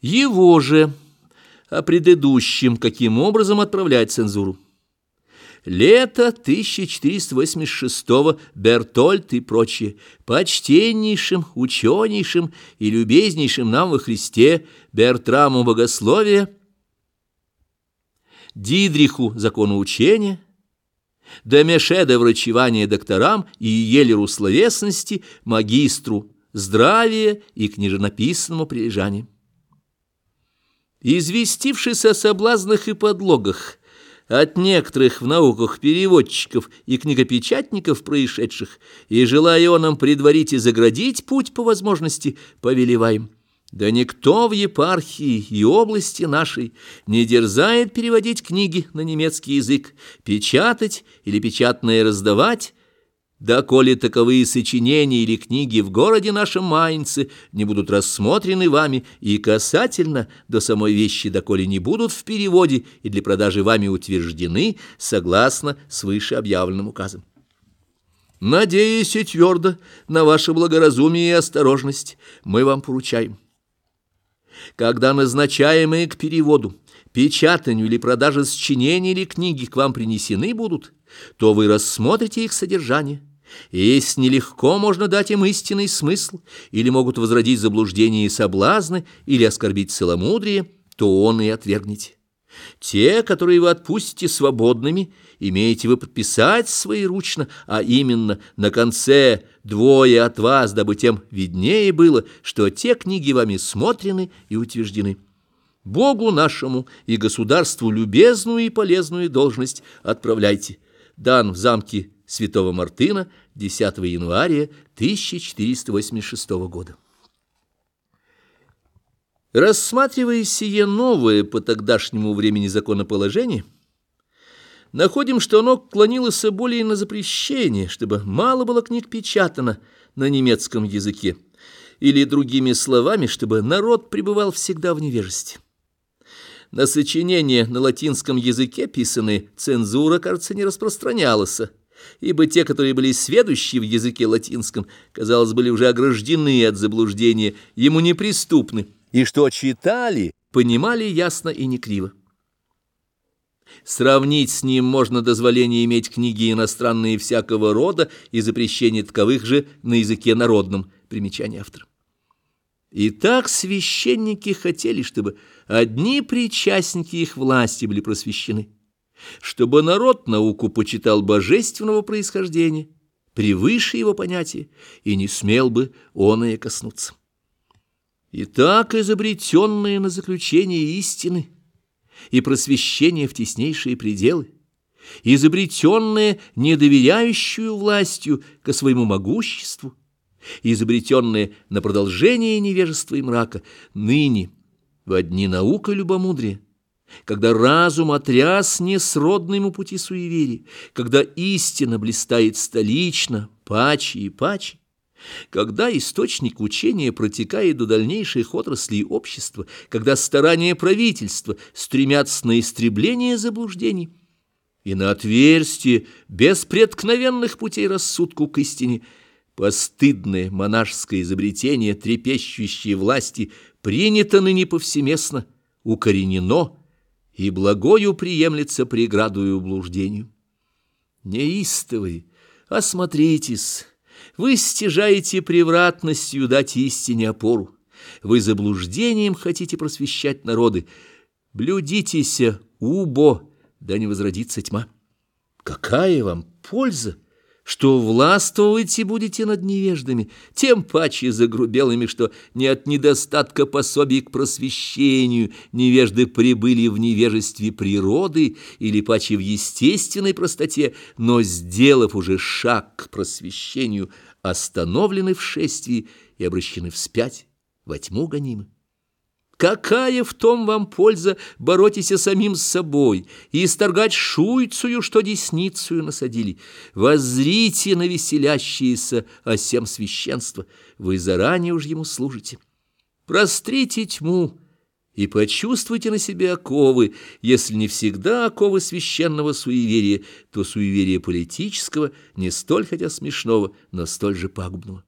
Его же, о предыдущем, каким образом отправлять цензуру. Лето 1486-го, Бертольд и прочее, почтеннейшим, ученейшим и любезнейшим нам во Христе Бертраму богословия, Дидриху законоучения, Домешеда врачевания докторам и Елеру словесности, магистру здравия и книженописанному прилежанию известившись о соблазнах и подлогах от некоторых в науках переводчиков и книгопечатников происшедших, и желая он предварить и заградить путь по возможности, повелеваем. Да никто в епархии и области нашей не дерзает переводить книги на немецкий язык, печатать или печатное раздавать, да коли таковые сочинения или книги в городе нашем Майнце не будут рассмотрены вами и касательно до самой вещи, доколе не будут в переводе и для продажи вами утверждены, согласно с выше объявленным указом. Надеясь и твердо на ваше благоразумие и осторожность, мы вам поручаем. Когда назначаемые к переводу, печатанию или продаже сочинений или книги к вам принесены будут, то вы рассмотрите их содержание, и если нелегко можно дать им истинный смысл, или могут возродить заблуждения и соблазны, или оскорбить целомудрие, то он и отвергните. Те, которые вы отпустите свободными, имеете вы подписать своеручно, а именно на конце двое от вас, дабы тем виднее было, что те книги вами смотрены и утверждены. Богу нашему и государству любезную и полезную должность отправляйте. Дан в замке святого Мартына 10 января 1486 года. Рассматривая сие новое по тогдашнему времени законоположение, находим, что оно клонилось более на запрещение, чтобы мало было книг печатано на немецком языке, или другими словами, чтобы народ пребывал всегда в невежестве. На сочинения на латинском языке писанные цензура, кажется, не распространялась, ибо те, которые были сведущие в языке латинском, казалось, были уже ограждены от заблуждения, ему неприступны, и что читали, понимали ясно и некриво. Сравнить с ним можно дозволение иметь книги иностранные всякого рода и запрещение таковых же на языке народном, примечание автора. Итак, священники хотели, чтобы одни причастники их власти были просвещены чтобы народ науку почитал божественного происхождения, превыше его понятия, и не смел бы он и коснуться. Итак, изобретенные на заключение истины и просвещение в теснейшие пределы, изобретенные недоверяющую властью ко своему могуществу, изобретенные на продолжение невежества и мрака, ныне, в дни наука любомудрия, когда разум отряс несродный ему пути суеверия, когда истина блистает столично, паче и паче, когда источник учения протекает до дальнейших отраслей общества, когда старания правительства стремятся на истребление заблуждений и на отверстие беспреткновенных путей рассудку к истине, постыдное монашеское изобретение трепещущей власти принято ныне повсеместно, укоренено, и благою приемлется преградую блуждению. Неистовый, осмотритесь, вы стяжаете превратностью дать истине опору, вы заблуждением хотите просвещать народы, блюдитеся, убо, да не возродится тьма. Какая вам польза? Что властвовать будете над невеждами, тем паче загрубелыми, что не от недостатка пособий к просвещению невежды прибыли в невежестве природы или паче в естественной простоте, но, сделав уже шаг к просвещению, остановлены в шествии и обращены вспять, во тьму гонимы. Какая в том вам польза боротися самим с собой и исторгать шуйцую, что десницую насадили? Воззрите на веселящиеся о сем священство, вы заранее уж ему служите. Прострите тьму и почувствуйте на себе оковы, если не всегда оковы священного суеверия, то суеверия политического, не столь хотя смешного, но столь же пагубного.